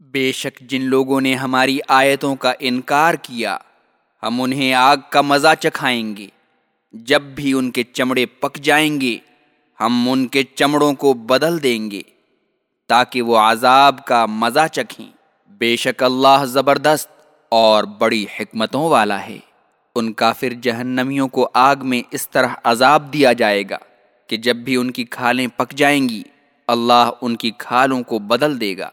बेशक जिन लोगों ने हमारी आयतों का इनकार किया, हम उन्हें आग का मज़ा चखाएँगे। जब भी उनके चमड़े पक जाएँगे, हम उनके चमड़ों को बदल देंगे, ताकि वो अजाब का मज़ा चखें। बेशक अल्लाह ज़बरदस्त और बड़ी हिकमतों वाला है। उन काफिर जहन्नमियों को आग में इस तरह अजाब दिया जाएगा कि जब भी उनकी खालें पक जाएँगी, अल्लाह उनकी खालों को बदल देगा।